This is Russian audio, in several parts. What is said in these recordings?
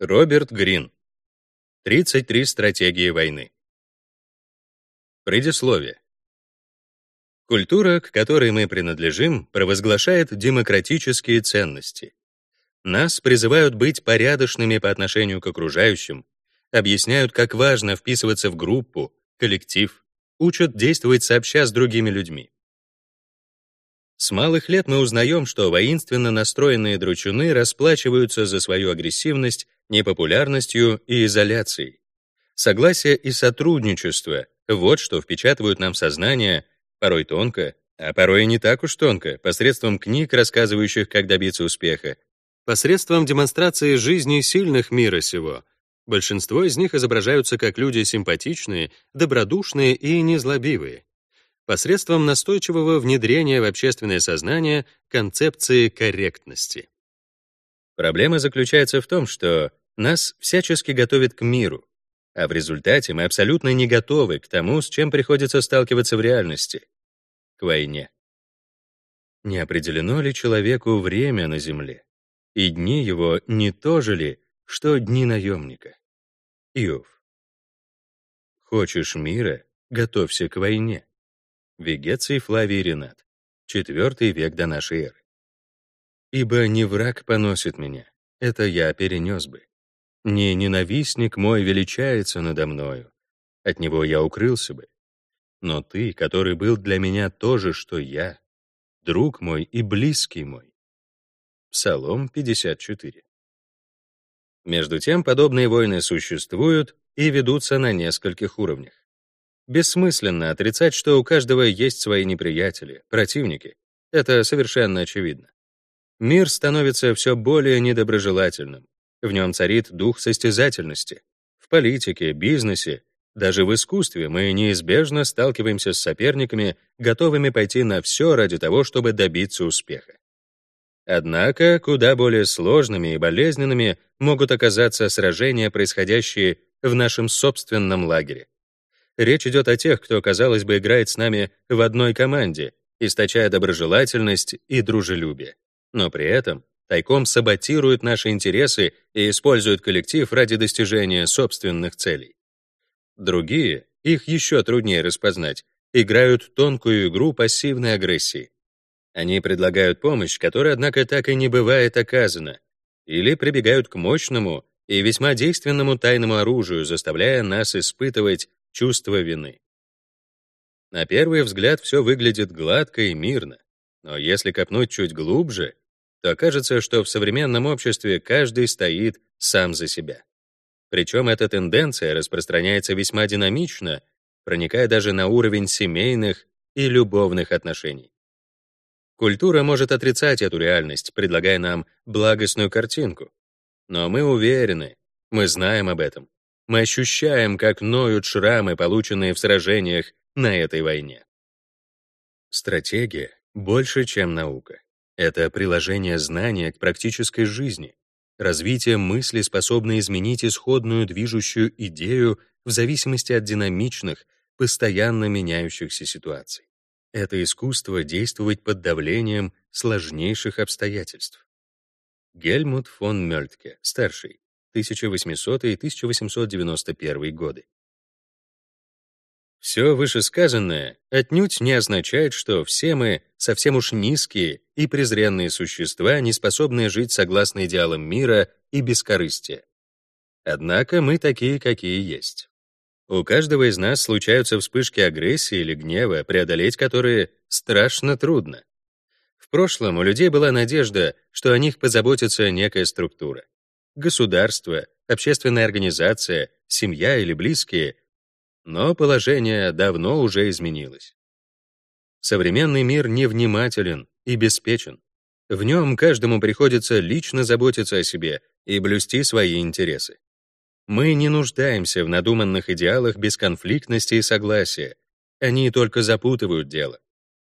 Роберт Грин. 33 стратегии войны. Предисловие. Культура, к которой мы принадлежим, провозглашает демократические ценности. Нас призывают быть порядочными по отношению к окружающим, объясняют, как важно вписываться в группу, коллектив, учат действовать сообща с другими людьми. С малых лет мы узнаем, что воинственно настроенные дручуны расплачиваются за свою агрессивность непопулярностью и изоляцией. Согласие и сотрудничество — вот что впечатывают нам в сознание, порой тонко, а порой и не так уж тонко, посредством книг, рассказывающих, как добиться успеха, посредством демонстрации жизни сильных мира сего. Большинство из них изображаются как люди симпатичные, добродушные и незлобивые посредством настойчивого внедрения в общественное сознание концепции корректности. Проблема заключается в том, что нас всячески готовят к миру, а в результате мы абсолютно не готовы к тому, с чем приходится сталкиваться в реальности — к войне. Не определено ли человеку время на земле, и дни его не то же ли, что дни наемника? Иов. Хочешь мира — готовься к войне. Вегеций Флавий Ренат, IV век до нашей эры. «Ибо не враг поносит меня, это я перенес бы. Не ненавистник мой величается надо мною, от него я укрылся бы. Но ты, который был для меня то же, что я, друг мой и близкий мой». Псалом 54. Между тем, подобные войны существуют и ведутся на нескольких уровнях. Бессмысленно отрицать, что у каждого есть свои неприятели, противники. Это совершенно очевидно. Мир становится все более недоброжелательным. В нем царит дух состязательности. В политике, бизнесе, даже в искусстве мы неизбежно сталкиваемся с соперниками, готовыми пойти на все ради того, чтобы добиться успеха. Однако куда более сложными и болезненными могут оказаться сражения, происходящие в нашем собственном лагере. Речь идет о тех, кто, казалось бы, играет с нами в одной команде, источая доброжелательность и дружелюбие. Но при этом тайком саботирует наши интересы и использует коллектив ради достижения собственных целей. Другие, их еще труднее распознать, играют тонкую игру пассивной агрессии. Они предлагают помощь, которая, однако, так и не бывает оказана, или прибегают к мощному и весьма действенному тайному оружию, заставляя нас испытывать чувство вины. На первый взгляд все выглядит гладко и мирно, но если копнуть чуть глубже, то окажется, что в современном обществе каждый стоит сам за себя. Причем эта тенденция распространяется весьма динамично, проникая даже на уровень семейных и любовных отношений. Культура может отрицать эту реальность, предлагая нам благостную картинку. Но мы уверены, мы знаем об этом, мы ощущаем, как ноют шрамы, полученные в сражениях на этой войне. Стратегия больше, чем наука. Это приложение знания к практической жизни, развитие мысли, способное изменить исходную движущую идею в зависимости от динамичных, постоянно меняющихся ситуаций. Это искусство действовать под давлением сложнейших обстоятельств. Гельмут фон Мёльтке, старший, 1800 и 1891 годы. Все вышесказанное отнюдь не означает, что все мы совсем уж низкие и презренные существа, не способные жить согласно идеалам мира и бескорыстия. Однако мы такие, какие есть. У каждого из нас случаются вспышки агрессии или гнева, преодолеть которые страшно трудно. В прошлом у людей была надежда, что о них позаботится некая структура государство, общественная организация, семья или близкие, но положение давно уже изменилось. Современный мир невнимателен и беспечен. В нем каждому приходится лично заботиться о себе и блюсти свои интересы. Мы не нуждаемся в надуманных идеалах бесконфликтности и согласия. Они только запутывают дело.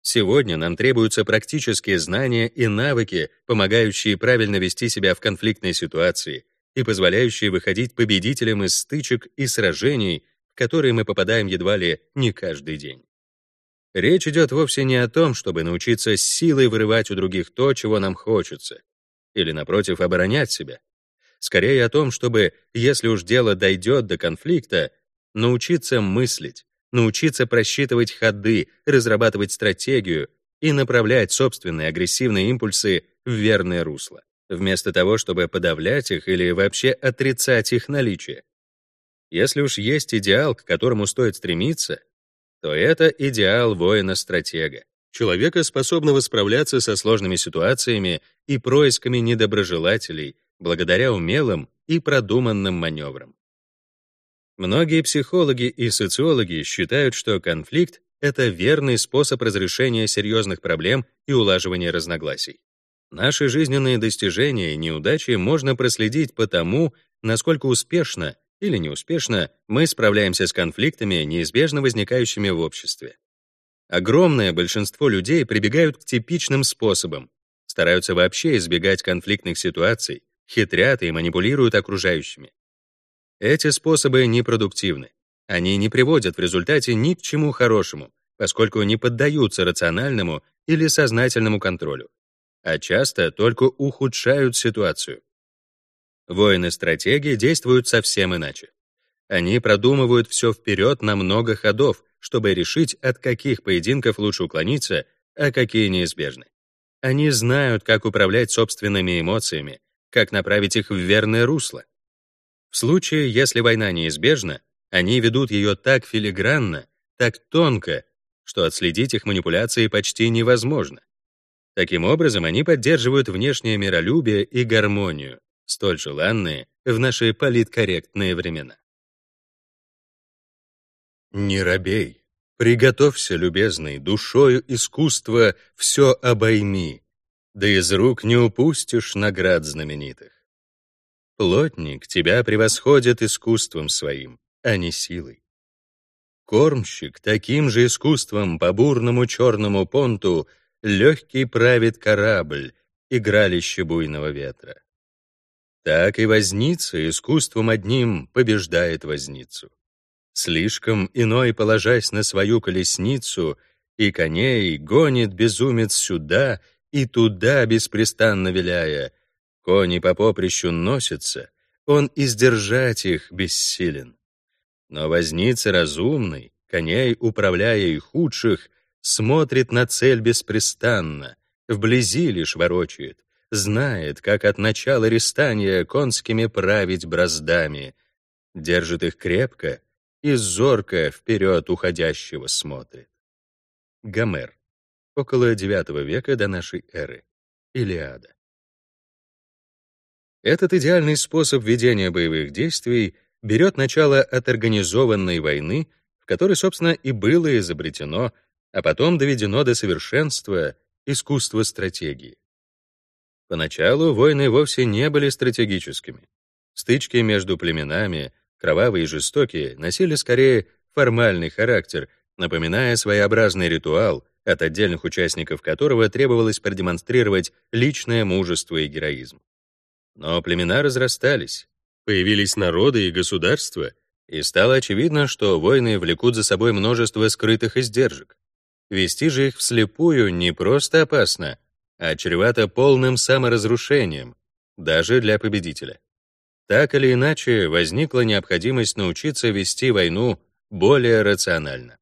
Сегодня нам требуются практические знания и навыки, помогающие правильно вести себя в конфликтной ситуации и позволяющие выходить победителем из стычек и сражений, в которые мы попадаем едва ли не каждый день. Речь идет вовсе не о том, чтобы научиться силой вырывать у других то, чего нам хочется, или, напротив, оборонять себя. скорее о том, чтобы, если уж дело дойдет до конфликта, научиться мыслить, научиться просчитывать ходы, разрабатывать стратегию и направлять собственные агрессивные импульсы в верное русло, вместо того, чтобы подавлять их или вообще отрицать их наличие. Если уж есть идеал, к которому стоит стремиться, то это идеал воина-стратега, человека, способного справляться со сложными ситуациями и происками недоброжелателей благодаря умелым и продуманным маневрам. Многие психологи и социологи считают, что конфликт — это верный способ разрешения серьезных проблем и улаживания разногласий. Наши жизненные достижения и неудачи можно проследить по тому, насколько успешно или неуспешно мы справляемся с конфликтами, неизбежно возникающими в обществе. Огромное большинство людей прибегают к типичным способам, стараются вообще избегать конфликтных ситуаций, хитрят и манипулируют окружающими. Эти способы непродуктивны. Они не приводят в результате ни к чему хорошему, поскольку не поддаются рациональному или сознательному контролю, а часто только ухудшают ситуацию. Воины-стратеги действуют совсем иначе. Они продумывают все вперед на много ходов, чтобы решить, от каких поединков лучше уклониться, а какие неизбежны. Они знают, как управлять собственными эмоциями, как направить их в верное русло. В случае, если война неизбежна, они ведут ее так филигранно, так тонко, что отследить их манипуляции почти невозможно. Таким образом, они поддерживают внешнее миролюбие и гармонию, столь желанные в наши политкорректные времена. Не робей, приготовься, любезный, душою искусства все обойми, да из рук не упустишь наград знаменитых. Плотник тебя превосходит искусством своим, а не силой. Кормщик таким же искусством по бурному черному понту легкий правит корабль, игралище буйного ветра. Так и возница искусством одним побеждает возницу. Слишком иной, положась на свою колесницу, и коней гонит безумец сюда и туда беспрестанно виляя, Кони по поприщу носятся, он издержать их бессилен. Но возница разумный, коней, управляя и худших, смотрит на цель беспрестанно, вблизи лишь ворочает, знает, как от начала рестания конскими править браздами, держит их крепко и зорко вперед уходящего смотрит. Гомер. Около IX века до нашей эры. Илиада. Этот идеальный способ ведения боевых действий берет начало от организованной войны, в которой, собственно, и было изобретено, а потом доведено до совершенства искусство стратегии. Поначалу войны вовсе не были стратегическими. Стычки между племенами, кровавые и жестокие, носили скорее формальный характер, напоминая своеобразный ритуал, от отдельных участников которого требовалось продемонстрировать личное мужество и героизм. Но племена разрастались, появились народы и государства, и стало очевидно, что войны влекут за собой множество скрытых издержек. Вести же их вслепую не просто опасно, а чревато полным саморазрушением, даже для победителя. Так или иначе, возникла необходимость научиться вести войну более рационально.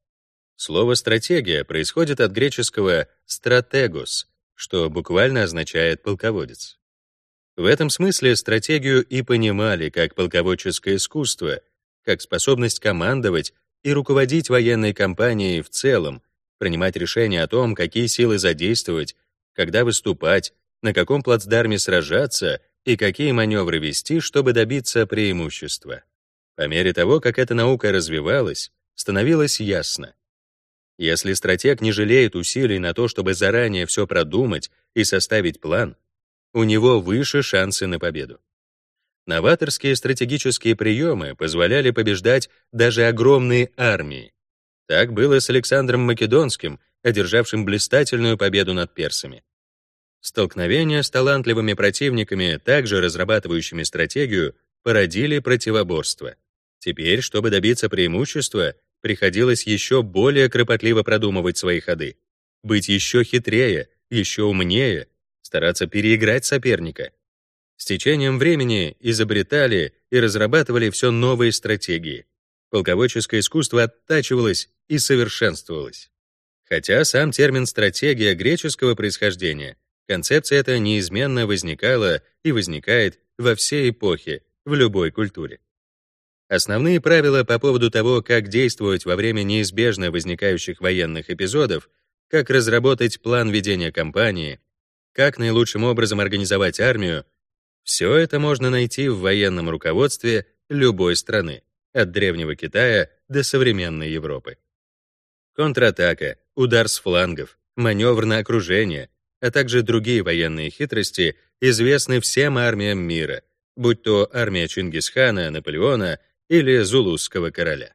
Слово «стратегия» происходит от греческого «стратегос», что буквально означает «полководец». В этом смысле стратегию и понимали как полководческое искусство, как способность командовать и руководить военной кампанией в целом, принимать решения о том, какие силы задействовать, когда выступать, на каком плацдарме сражаться и какие маневры вести, чтобы добиться преимущества. По мере того, как эта наука развивалась, становилось ясно. Если стратег не жалеет усилий на то, чтобы заранее все продумать и составить план, у него выше шансы на победу. Новаторские стратегические приемы позволяли побеждать даже огромные армии. Так было с Александром Македонским, одержавшим блистательную победу над персами. Столкновения с талантливыми противниками, также разрабатывающими стратегию, породили противоборство. Теперь, чтобы добиться преимущества, приходилось еще более кропотливо продумывать свои ходы, быть еще хитрее, еще умнее, стараться переиграть соперника. С течением времени изобретали и разрабатывали все новые стратегии. Полководческое искусство оттачивалось и совершенствовалось. Хотя сам термин «стратегия» греческого происхождения, концепция эта неизменно возникала и возникает во все эпохи, в любой культуре. Основные правила по поводу того, как действовать во время неизбежно возникающих военных эпизодов, как разработать план ведения кампании, как наилучшим образом организовать армию, все это можно найти в военном руководстве любой страны, от древнего Китая до современной Европы. Контратака, удар с флангов, маневр на окружение, а также другие военные хитрости известны всем армиям мира, будь то армия Чингисхана, Наполеона или Зулусского короля.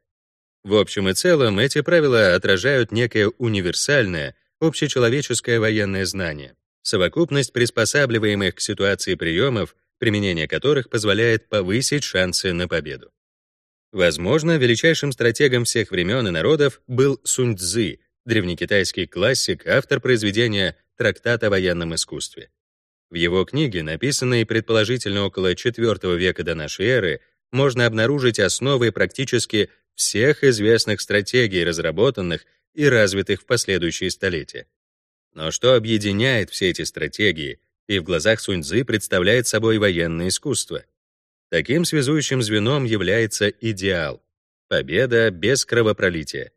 В общем и целом, эти правила отражают некое универсальное, общечеловеческое военное знание, совокупность приспосабливаемых к ситуации приемов, применение которых позволяет повысить шансы на победу. Возможно, величайшим стратегом всех времен и народов был Сунь Цзы, древнекитайский классик, автор произведения «Трактат о военном искусстве». В его книге, написанной предположительно около IV века до нашей эры, можно обнаружить основы практически всех известных стратегий, разработанных и развитых в последующие столетия. Но что объединяет все эти стратегии и в глазах Сунь-Цзы представляет собой военное искусство? Таким связующим звеном является идеал — победа без кровопролития.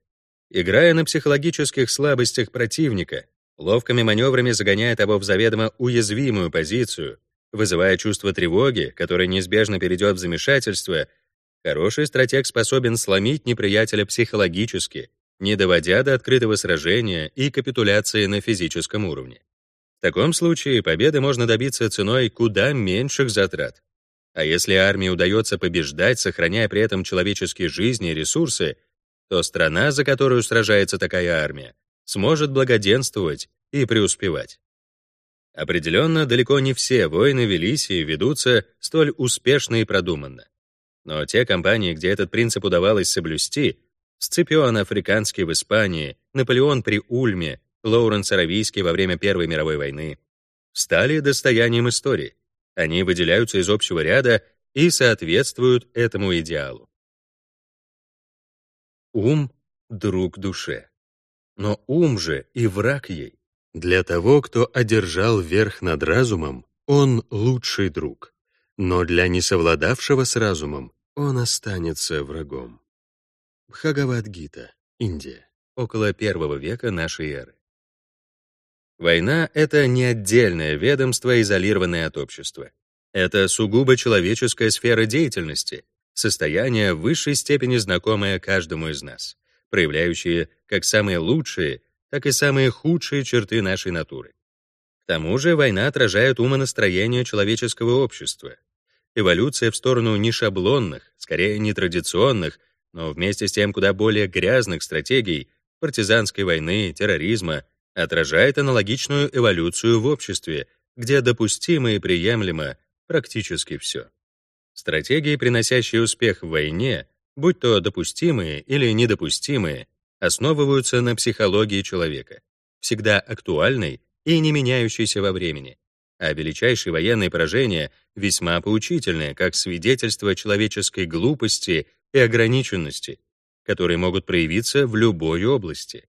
Играя на психологических слабостях противника, ловкими маневрами загоняя того в заведомо уязвимую позицию, вызывая чувство тревоги, которое неизбежно перейдет в замешательство, хороший стратег способен сломить неприятеля психологически, не доводя до открытого сражения и капитуляции на физическом уровне. В таком случае победы можно добиться ценой куда меньших затрат. А если армии удается побеждать, сохраняя при этом человеческие жизни и ресурсы, то страна, за которую сражается такая армия, сможет благоденствовать и преуспевать. Определенно, далеко не все войны велись и ведутся столь успешно и продуманно. Но те компании, где этот принцип удавалось соблюсти, Сципион Африканский в Испании, Наполеон при Ульме, Лоуренс Аравийский во время Первой мировой войны, стали достоянием истории. Они выделяются из общего ряда и соответствуют этому идеалу. Ум — друг душе. Но ум же и враг ей. Для того, кто одержал верх над разумом, он лучший друг. Но для несовладавшего с разумом он останется врагом. Бхагавад-гита, Индия, около первого века нашей эры. Война — это не отдельное ведомство, изолированное от общества. Это сугубо человеческая сфера деятельности, состояние в высшей степени знакомое каждому из нас, проявляющее как самые лучшие, так и самые худшие черты нашей натуры. К тому же война отражает умонастроение человеческого общества. Эволюция в сторону не шаблонных, скорее нетрадиционных, но вместе с тем куда более грязных стратегий партизанской войны, терроризма — отражает аналогичную эволюцию в обществе, где допустимо и приемлемо практически все. Стратегии, приносящие успех в войне, будь то допустимые или недопустимые, основываются на психологии человека, всегда актуальной и не меняющейся во времени, а величайшие военные поражения весьма поучительные как свидетельство человеческой глупости и ограниченности, которые могут проявиться в любой области.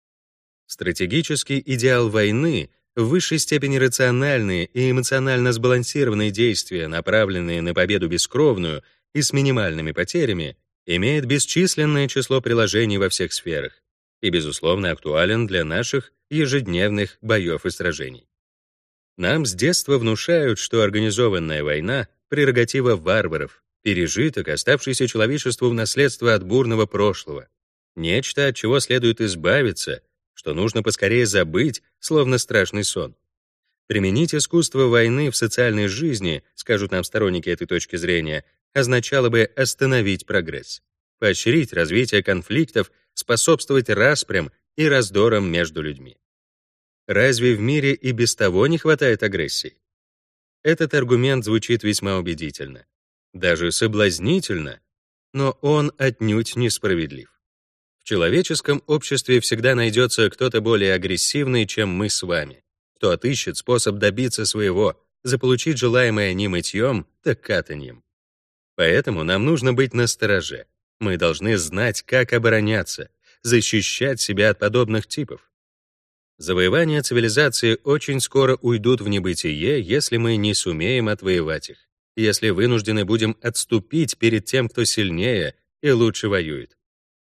Стратегический идеал войны в высшей степени рациональные и эмоционально сбалансированные действия, направленные на победу бескровную и с минимальными потерями, имеет бесчисленное число приложений во всех сферах и, безусловно, актуален для наших ежедневных боев и сражений. Нам с детства внушают, что организованная война — прерогатива варваров, пережиток, оставшийся человечеству в наследство от бурного прошлого, нечто, от чего следует избавиться — что нужно поскорее забыть, словно страшный сон. Применить искусство войны в социальной жизни, скажут нам сторонники этой точки зрения, означало бы остановить прогресс, поощрить развитие конфликтов, способствовать распрям и раздорам между людьми. Разве в мире и без того не хватает агрессии? Этот аргумент звучит весьма убедительно, даже соблазнительно, но он отнюдь несправедлив. В человеческом обществе всегда найдется кто-то более агрессивный, чем мы с вами, кто отыщет способ добиться своего, заполучить желаемое не мытьем, так катаньем. Поэтому нам нужно быть настороже. Мы должны знать, как обороняться, защищать себя от подобных типов. Завоевания цивилизации очень скоро уйдут в небытие, если мы не сумеем отвоевать их, если вынуждены будем отступить перед тем, кто сильнее и лучше воюет.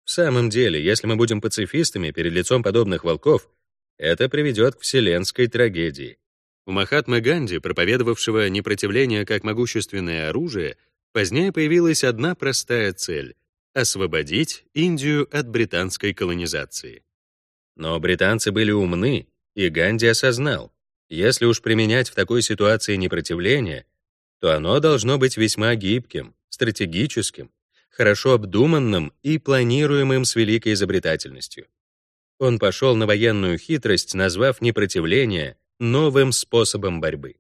В самом деле, если мы будем пацифистами перед лицом подобных волков, это приведет к вселенской трагедии. У Махатмы Ганди, проповедовавшего непротивление как могущественное оружие, позднее появилась одна простая цель — освободить Индию от британской колонизации. Но британцы были умны, и Ганди осознал, если уж применять в такой ситуации непротивление, то оно должно быть весьма гибким, стратегическим, хорошо обдуманным и планируемым с великой изобретательностью. Он пошел на военную хитрость, назвав непротивление новым способом борьбы.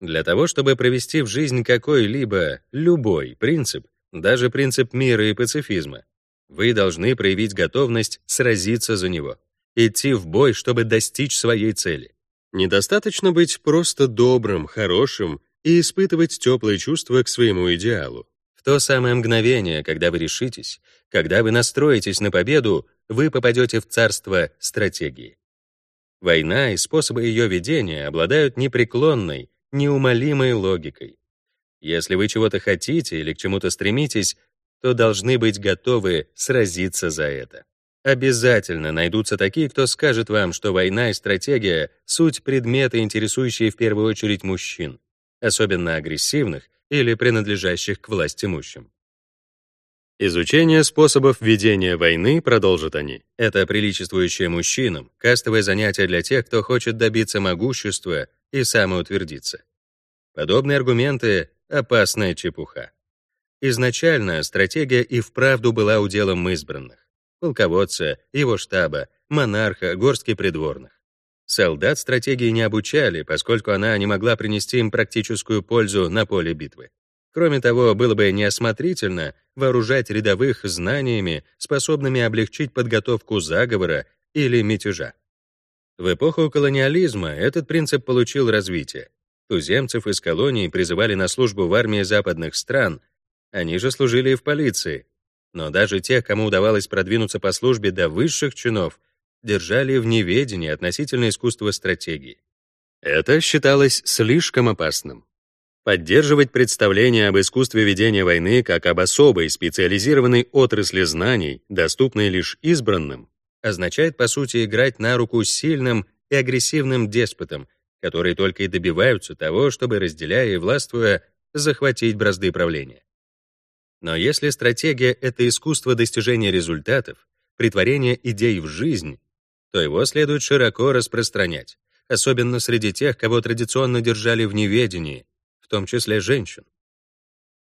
Для того, чтобы провести в жизнь какой-либо, любой принцип, даже принцип мира и пацифизма, вы должны проявить готовность сразиться за него, идти в бой, чтобы достичь своей цели. Недостаточно быть просто добрым, хорошим и испытывать теплые чувства к своему идеалу. В то самое мгновение, когда вы решитесь, когда вы настроитесь на победу, вы попадете в царство стратегии. Война и способы ее ведения обладают непреклонной, неумолимой логикой. Если вы чего-то хотите или к чему-то стремитесь, то должны быть готовы сразиться за это. Обязательно найдутся такие, кто скажет вам, что война и стратегия — суть предметы, интересующие в первую очередь мужчин, особенно агрессивных или принадлежащих к власти имущим. Изучение способов ведения войны, продолжат они, это приличествующее мужчинам, кастовое занятие для тех, кто хочет добиться могущества и самоутвердиться. Подобные аргументы — опасная чепуха. Изначально стратегия и вправду была уделом избранных. Полководца, его штаба, монарха, горстки придворных. Солдат стратегии не обучали, поскольку она не могла принести им практическую пользу на поле битвы. Кроме того, было бы неосмотрительно вооружать рядовых знаниями, способными облегчить подготовку заговора или мятежа. В эпоху колониализма этот принцип получил развитие. Туземцев из колоний призывали на службу в армии западных стран, они же служили и в полиции. Но даже тех, кому удавалось продвинуться по службе до высших чинов, держали в неведении относительно искусства стратегии. Это считалось слишком опасным. Поддерживать представление об искусстве ведения войны как об особой специализированной отрасли знаний, доступной лишь избранным, означает, по сути, играть на руку сильным и агрессивным деспотам, которые только и добиваются того, чтобы, разделяя и властвуя, захватить бразды правления. Но если стратегия — это искусство достижения результатов, притворения идей в жизнь, то его следует широко распространять, особенно среди тех, кого традиционно держали в неведении, в том числе женщин.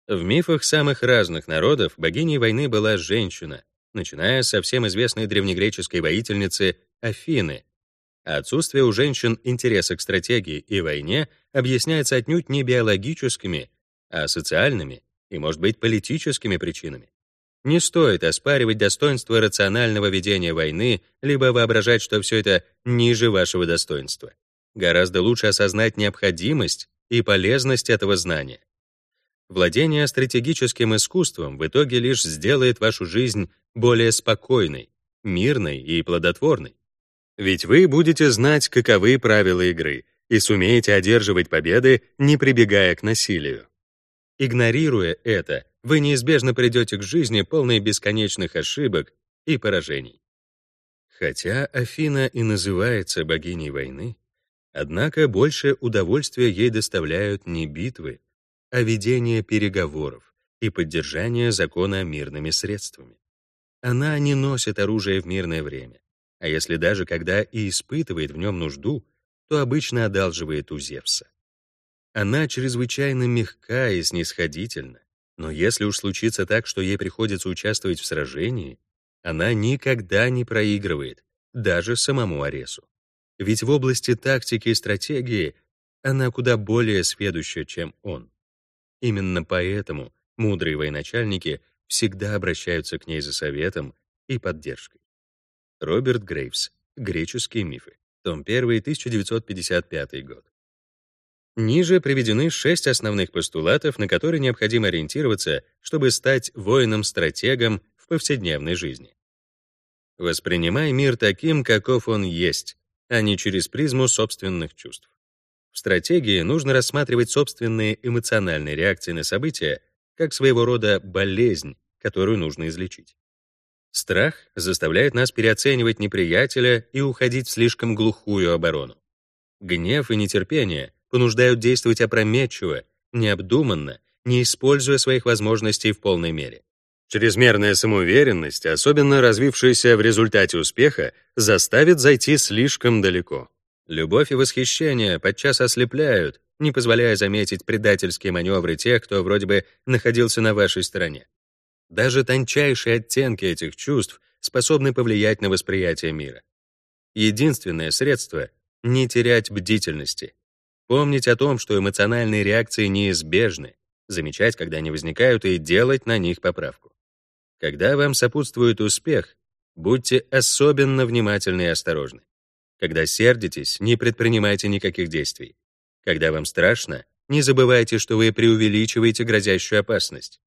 В мифах самых разных народов богиней войны была женщина, начиная со всем известной древнегреческой воительницы Афины. А отсутствие у женщин интереса к стратегии и войне объясняется отнюдь не биологическими, а социальными и, может быть, политическими причинами. Не стоит оспаривать достоинство рационального ведения войны, либо воображать, что все это ниже вашего достоинства. Гораздо лучше осознать необходимость и полезность этого знания. Владение стратегическим искусством в итоге лишь сделает вашу жизнь более спокойной, мирной и плодотворной. Ведь вы будете знать, каковы правила игры, и сумеете одерживать победы, не прибегая к насилию. Игнорируя это, вы неизбежно придете к жизни полной бесконечных ошибок и поражений. Хотя Афина и называется богиней войны, однако больше удовольствия ей доставляют не битвы, а ведение переговоров и поддержание закона мирными средствами. Она не носит оружие в мирное время, а если даже когда и испытывает в нем нужду, то обычно одалживает у Зевса. Она чрезвычайно мягка и снисходительна, но если уж случится так, что ей приходится участвовать в сражении, она никогда не проигрывает, даже самому Аресу. Ведь в области тактики и стратегии она куда более сведуща, чем он. Именно поэтому мудрые военачальники всегда обращаются к ней за советом и поддержкой. Роберт Грейвс. Греческие мифы. Том 1, 1955 год. Ниже приведены шесть основных постулатов, на которые необходимо ориентироваться, чтобы стать воином-стратегом в повседневной жизни. Воспринимай мир таким, каков он есть, а не через призму собственных чувств. В стратегии нужно рассматривать собственные эмоциональные реакции на события как своего рода болезнь, которую нужно излечить. Страх заставляет нас переоценивать неприятеля и уходить в слишком глухую оборону. Гнев и нетерпение понуждают действовать опрометчиво, необдуманно, не используя своих возможностей в полной мере. Чрезмерная самоуверенность, особенно развившаяся в результате успеха, заставит зайти слишком далеко. Любовь и восхищение подчас ослепляют, не позволяя заметить предательские маневры тех, кто вроде бы находился на вашей стороне. Даже тончайшие оттенки этих чувств способны повлиять на восприятие мира. Единственное средство — не терять бдительности. Помнить о том, что эмоциональные реакции неизбежны, замечать, когда они возникают, и делать на них поправку. Когда вам сопутствует успех, будьте особенно внимательны и осторожны. Когда сердитесь, не предпринимайте никаких действий. Когда вам страшно, не забывайте, что вы преувеличиваете грозящую опасность.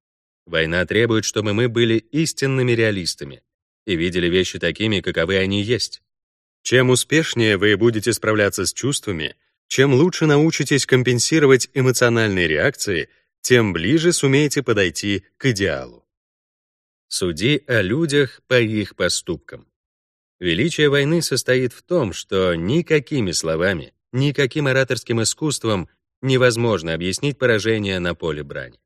Война требует, чтобы мы были истинными реалистами и видели вещи такими, каковы они есть. Чем успешнее вы будете справляться с чувствами, чем лучше научитесь компенсировать эмоциональные реакции, тем ближе сумеете подойти к идеалу. Суди о людях по их поступкам. Величие войны состоит в том, что никакими словами, никаким ораторским искусством невозможно объяснить поражение на поле брани.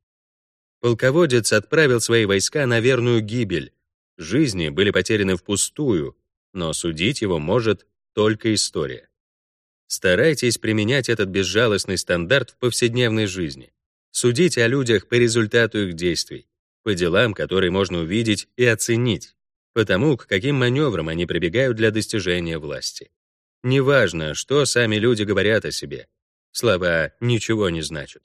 Полководец отправил свои войска на верную гибель. Жизни были потеряны впустую, но судить его может только история. Старайтесь применять этот безжалостный стандарт в повседневной жизни. Судите о людях по результату их действий по делам, которые можно увидеть и оценить, потому к каким маневрам они прибегают для достижения власти. Неважно, что сами люди говорят о себе. Слова ничего не значат.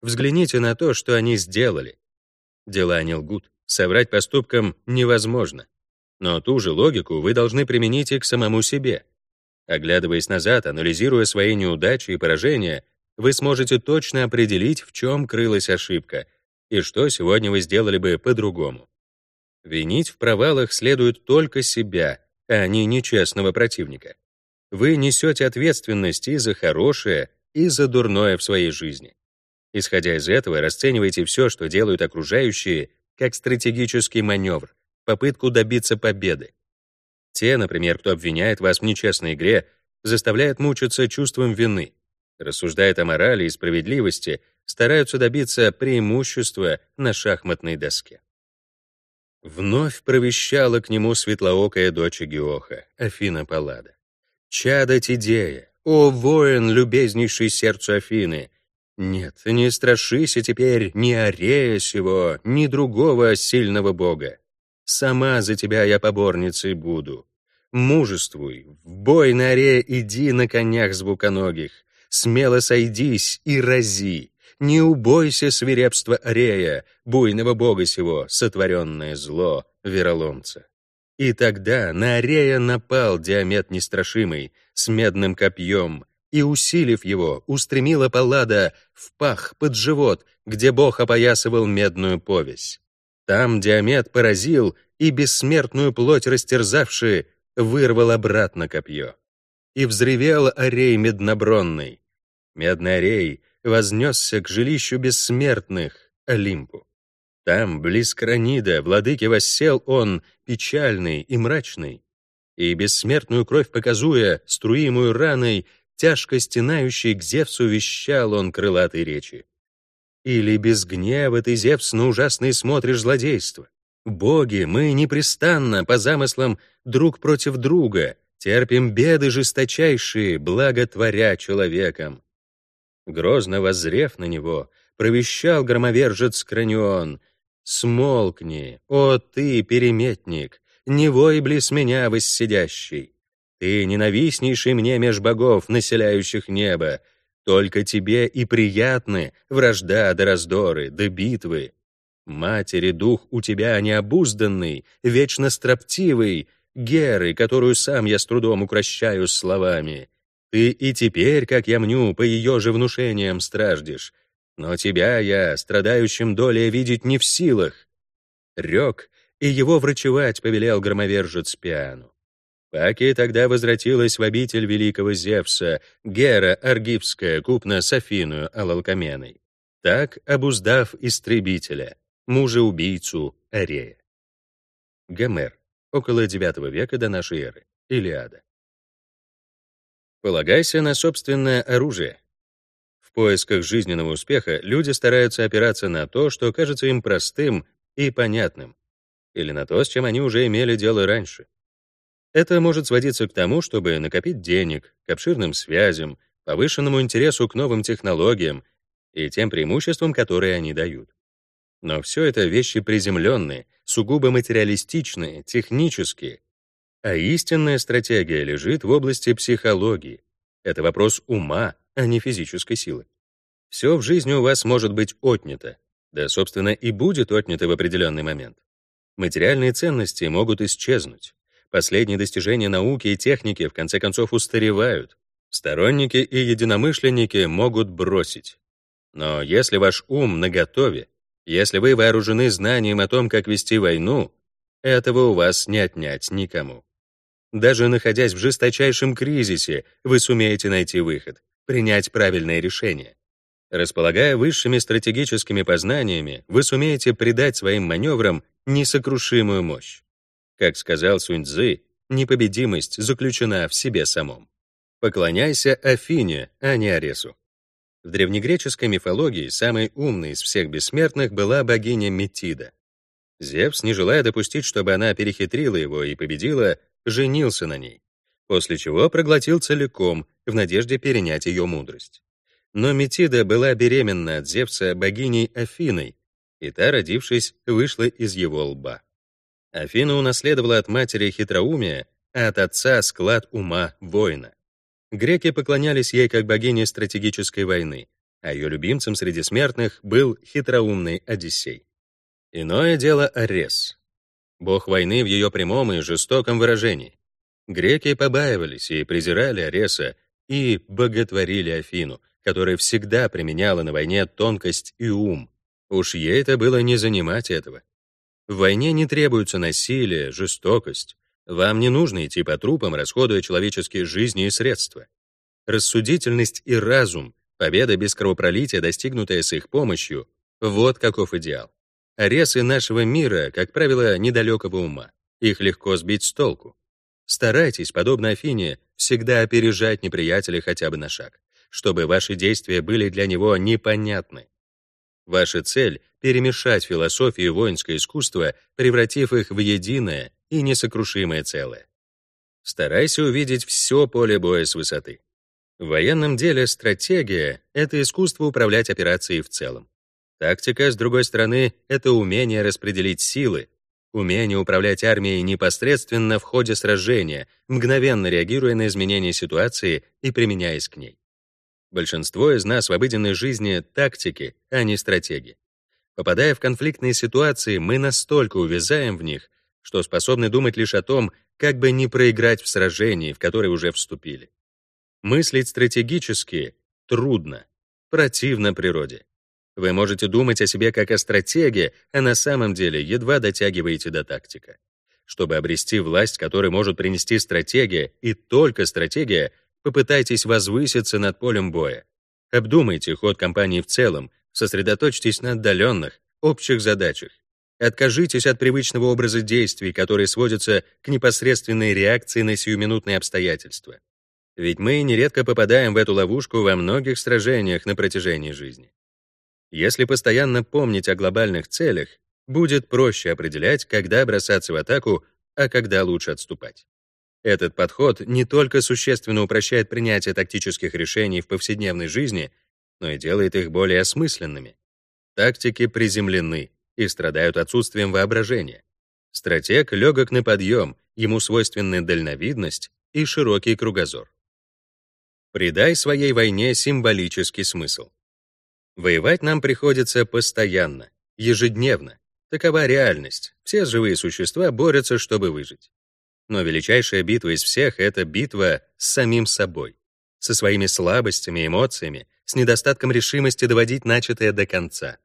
Взгляните на то, что они сделали. Дела не лгут, соврать поступкам невозможно. Но ту же логику вы должны применить и к самому себе. Оглядываясь назад, анализируя свои неудачи и поражения, вы сможете точно определить, в чем крылась ошибка — и что сегодня вы сделали бы по-другому. Винить в провалах следует только себя, а не нечестного противника. Вы несете ответственность и за хорошее, и за дурное в своей жизни. Исходя из этого, расценивайте все, что делают окружающие, как стратегический маневр, попытку добиться победы. Те, например, кто обвиняет вас в нечестной игре, заставляют мучиться чувством вины, рассуждает о морали и справедливости, стараются добиться преимущества на шахматной доске. Вновь провещала к нему светлоокая дочь Геоха, Афина Паллада. «Чадо Тидея, о воин, любезнейший сердцу Афины! Нет, не страшися теперь ни Арея сего, ни другого сильного бога. Сама за тебя я поборницей буду. Мужествуй, в бой на Арея иди на конях звуконогих, смело сойдись и рази, не убойся свирепства Арея, буйного бога сего, сотворенное зло, вероломца. И тогда на Арея напал Диамет Нестрашимый с медным копьем, и, усилив его, устремила Паллада в пах под живот, где бог опоясывал медную повесь. Там Диамет поразил и, бессмертную плоть растерзавший, вырвал обратно копье. И взревел Арей меднобронный. Медный Арей вознесся к жилищу бессмертных, Олимпу. Там, близ Кранида, владыке воссел он, печальный и мрачный, и бессмертную кровь показуя, струимую раной, тяжко стенающий к Зевсу вещал он крылатой речи. Или без гнева ты, Зевс, на ужасный смотришь злодейство? Боги, мы непрестанно, по замыслам, друг против друга, терпим беды жесточайшие, благотворя человеком. Грозно воззрев на него, провещал громовержец Кранион. «Смолкни, о ты, переметник, не вой близ меня воссидящий. Ты ненавистнейший мне меж богов, населяющих небо. Только тебе и приятны вражда да раздоры, да битвы. Матери дух у тебя необузданный, вечно строптивый, Геры, которую сам я с трудом укращаю словами. Ты и теперь, как я мню, по ее же внушениям страждешь, но тебя я, страдающим долей, видеть не в силах. Рек, и его врачевать повелел громовержец Пиану. Паки тогда возвратилась в обитель великого Зевса, Гера Аргипская, купна с Алалкаменой, так обуздав истребителя, мужа-убийцу Арея. Гомер, около IX века до нашей эры, Илиада. Полагайся на собственное оружие. В поисках жизненного успеха люди стараются опираться на то, что кажется им простым и понятным, или на то, с чем они уже имели дело раньше. Это может сводиться к тому, чтобы накопить денег, к обширным связям, повышенному интересу к новым технологиям и тем преимуществам, которые они дают. Но все это вещи приземленные, сугубо материалистичные, технические. А истинная стратегия лежит в области психологии. Это вопрос ума, а не физической силы. Все в жизни у вас может быть отнято, да, собственно, и будет отнято в определенный момент. Материальные ценности могут исчезнуть. Последние достижения науки и техники в конце концов устаревают. Сторонники и единомышленники могут бросить. Но если ваш ум наготове, если вы вооружены знанием о том, как вести войну, этого у вас не отнять никому. Даже находясь в жесточайшем кризисе, вы сумеете найти выход, принять правильное решение. Располагая высшими стратегическими познаниями, вы сумеете придать своим маневрам несокрушимую мощь. Как сказал Сунь Цзы, непобедимость заключена в себе самом. Поклоняйся Афине, а не Аресу. В древнегреческой мифологии самой умной из всех бессмертных была богиня Метида. Зевс, не желая допустить, чтобы она перехитрила его и победила, женился на ней, после чего проглотил целиком в надежде перенять ее мудрость. Но Метида была беременна от Зевса богиней Афиной, и та, родившись, вышла из его лба. Афина унаследовала от матери хитроумие, а от отца склад ума воина. Греки поклонялись ей как богине стратегической войны, а ее любимцем среди смертных был хитроумный Одиссей. Иное дело Арес, бог войны в ее прямом и жестоком выражении. Греки побаивались и презирали Ареса и боготворили Афину, которая всегда применяла на войне тонкость и ум. Уж ей это было не занимать этого. В войне не требуется насилие, жестокость. Вам не нужно идти по трупам, расходуя человеческие жизни и средства. Рассудительность и разум, победа без кровопролития, достигнутая с их помощью — вот каков идеал. Аресы нашего мира, как правило, недалекого ума. Их легко сбить с толку. Старайтесь, подобно Афине, всегда опережать неприятеля хотя бы на шаг, чтобы ваши действия были для него непонятны. Ваша цель — перемешать философию и воинское искусство, превратив их в единое и несокрушимое целое. Старайся увидеть все поле боя с высоты. В военном деле стратегия — это искусство управлять операцией в целом. Тактика, с другой стороны, это умение распределить силы, умение управлять армией непосредственно в ходе сражения, мгновенно реагируя на изменения ситуации и применяясь к ней. Большинство из нас в обыденной жизни — тактики, а не стратеги. Попадая в конфликтные ситуации, мы настолько увязаем в них, что способны думать лишь о том, как бы не проиграть в сражении, в которое уже вступили. Мыслить стратегически трудно, противно природе. Вы можете думать о себе как о стратеге, а на самом деле едва дотягиваете до тактика. Чтобы обрести власть, которую может принести стратегия, и только стратегия, Попытайтесь возвыситься над полем боя. Обдумайте ход кампании в целом, сосредоточьтесь на отдаленных, общих задачах. Откажитесь от привычного образа действий, который сводится к непосредственной реакции на сиюминутные обстоятельства. Ведь мы нередко попадаем в эту ловушку во многих сражениях на протяжении жизни. Если постоянно помнить о глобальных целях, будет проще определять, когда бросаться в атаку, а когда лучше отступать. Этот подход не только существенно упрощает принятие тактических решений в повседневной жизни, но и делает их более осмысленными. Тактики приземлены и страдают отсутствием воображения. Стратег легок на подъем, ему свойственны дальновидность и широкий кругозор. Придай своей войне символический смысл. Воевать нам приходится постоянно, ежедневно. Такова реальность. Все живые существа борются, чтобы выжить. Но величайшая битва из всех — это битва с самим собой. со своими слабостями, эмоциями, с недостатком решимости доводить начатое до конца.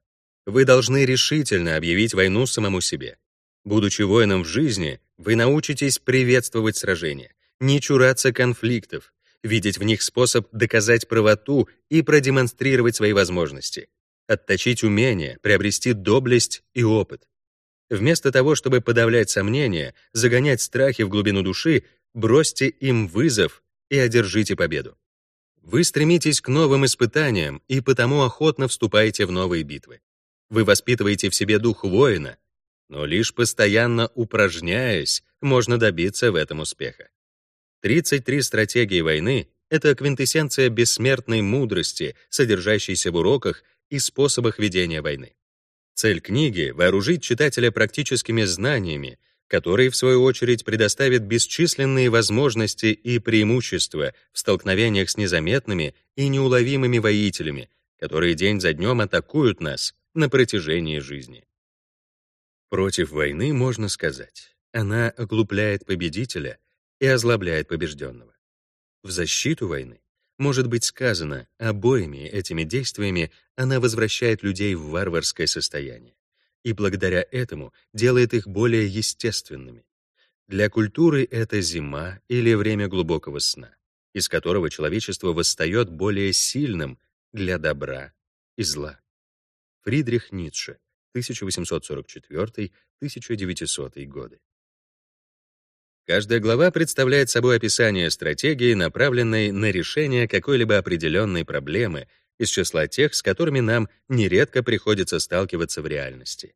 Вы должны решительно объявить войну самому себе. Будучи воином в жизни, вы научитесь приветствовать сражения, не чураться конфликтов, видеть в них способ доказать правоту и продемонстрировать свои возможности, отточить умения, приобрести доблесть и опыт. Вместо того, чтобы подавлять сомнения, загонять страхи в глубину души, бросьте им вызов и одержите победу. Вы стремитесь к новым испытаниям и потому охотно вступаете в новые битвы. Вы воспитываете в себе дух воина, но лишь постоянно упражняясь, можно добиться в этом успеха. 33 стратегии войны — это квинтэссенция бессмертной мудрости, содержащейся в уроках и способах ведения войны. Цель книги — вооружить читателя практическими знаниями, которые, в свою очередь, предоставят бесчисленные возможности и преимущества в столкновениях с незаметными и неуловимыми воителями, которые день за днем атакуют нас на протяжении жизни. Против войны можно сказать, она оглупляет победителя и озлобляет побежденного. В защиту войны может быть сказано, обоими этими действиями она возвращает людей в варварское состояние и благодаря этому делает их более естественными. Для культуры это зима или время глубокого сна, из которого человечество восстает более сильным для добра и зла. Фридрих Ницше, 1844-1900 годы. Каждая глава представляет собой описание стратегии, направленной на решение какой-либо определенной проблемы из числа тех, с которыми нам нередко приходится сталкиваться в реальности.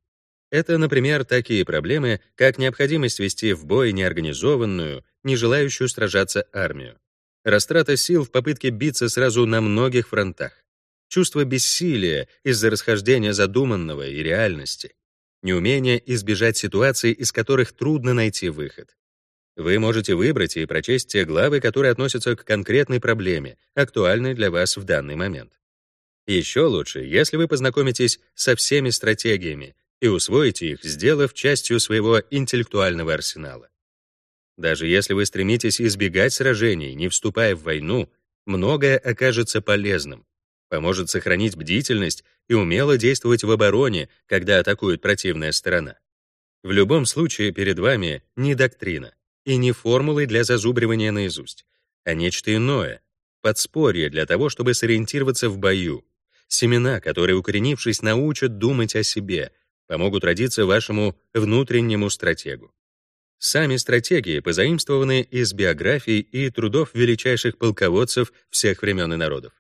Это, например, такие проблемы, как необходимость вести в бой неорганизованную, не желающую сражаться армию, растрата сил в попытке биться сразу на многих фронтах, чувство бессилия из-за расхождения задуманного и реальности, неумение избежать ситуаций, из которых трудно найти выход, вы можете выбрать и прочесть те главы, которые относятся к конкретной проблеме, актуальной для вас в данный момент. Еще лучше, если вы познакомитесь со всеми стратегиями и усвоите их, сделав частью своего интеллектуального арсенала. Даже если вы стремитесь избегать сражений, не вступая в войну, многое окажется полезным, поможет сохранить бдительность и умело действовать в обороне, когда атакует противная сторона. В любом случае перед вами не доктрина, и не формулой для зазубривания наизусть, а нечто иное, подспорье для того, чтобы сориентироваться в бою, семена, которые, укоренившись, научат думать о себе, помогут родиться вашему внутреннему стратегу. Сами стратегии позаимствованы из биографий и трудов величайших полководцев всех времен и народов.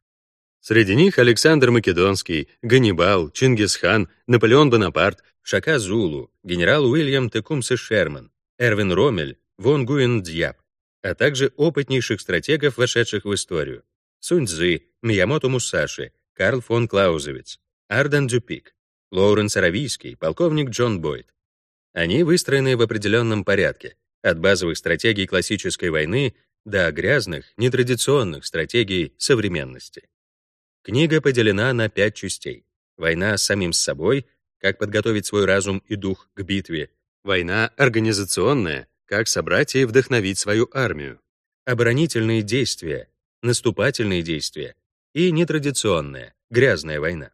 Среди них Александр Македонский, Ганнибал, Чингисхан, Наполеон Бонапарт, Шака Зулу, генерал Уильям Текумсе Шерман, Эрвин Роммель, Вон Гуин Дьяб, а также опытнейших стратегов, вошедших в историю. Сунь Цзы, Миямото Мусаши, Карл фон Клаузевиц, Арден Дюпик, Лоуренс Аравийский, полковник Джон Бойд. Они выстроены в определенном порядке, от базовых стратегий классической войны до грязных, нетрадиционных стратегий современности. Книга поделена на пять частей. Война с самим собой, как подготовить свой разум и дух к битве. Война организационная, как собрать и вдохновить свою армию, оборонительные действия, наступательные действия и нетрадиционная, грязная война.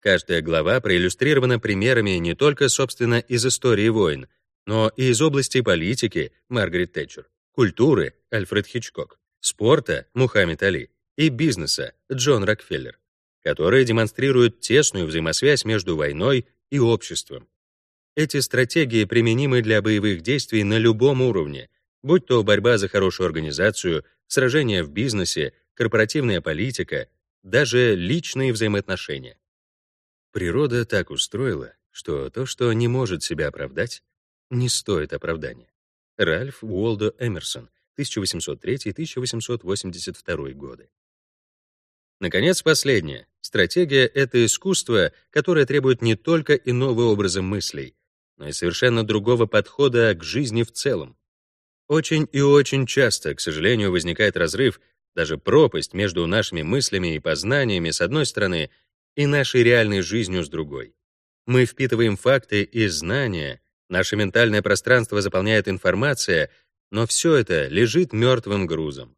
Каждая глава проиллюстрирована примерами не только, собственно, из истории войн, но и из области политики Маргарет Тэтчер, культуры Альфред Хичкок, спорта Мухаммед Али и бизнеса Джон Рокфеллер, которые демонстрируют тесную взаимосвязь между войной и обществом, эти стратегии применимы для боевых действий на любом уровне, будь то борьба за хорошую организацию, сражения в бизнесе, корпоративная политика, даже личные взаимоотношения. Природа так устроила, что то, что не может себя оправдать, не стоит оправдания. Ральф Уолдо Эмерсон, 1803-1882 годы. Наконец, последнее. Стратегия — это искусство, которое требует не только иного образа мыслей, но и совершенно другого подхода к жизни в целом. Очень и очень часто, к сожалению, возникает разрыв, даже пропасть между нашими мыслями и познаниями с одной стороны и нашей реальной жизнью с другой. Мы впитываем факты и знания, наше ментальное пространство заполняет информация, но все это лежит мертвым грузом.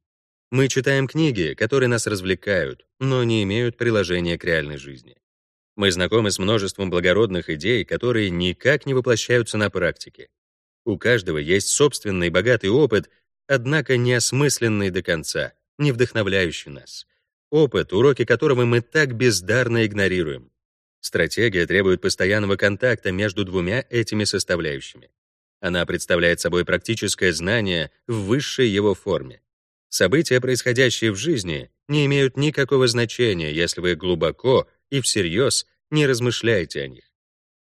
Мы читаем книги, которые нас развлекают, но не имеют приложения к реальной жизни. Мы знакомы с множеством благородных идей, которые никак не воплощаются на практике. У каждого есть собственный богатый опыт, однако не осмысленный до конца, не вдохновляющий нас. Опыт, уроки которого мы так бездарно игнорируем. Стратегия требует постоянного контакта между двумя этими составляющими. Она представляет собой практическое знание в высшей его форме. События, происходящие в жизни, не имеют никакого значения, если вы глубоко и всерьез не размышляете о них.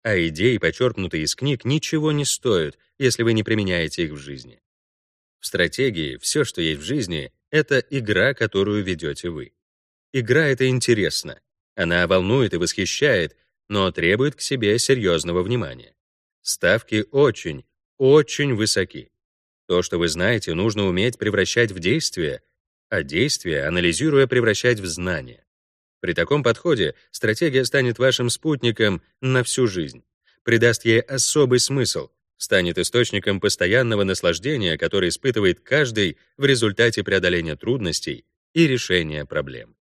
А идеи, почерпнутые из книг, ничего не стоят, если вы не применяете их в жизни. В стратегии все, что есть в жизни, это игра, которую ведете вы. Игра — это интересно. Она волнует и восхищает, но требует к себе серьезного внимания. Ставки очень, очень высоки. То, что вы знаете, нужно уметь превращать в действие, а действие, анализируя, превращать в знание. При таком подходе стратегия станет вашим спутником на всю жизнь, придаст ей особый смысл, станет источником постоянного наслаждения, которое испытывает каждый в результате преодоления трудностей и решения проблем.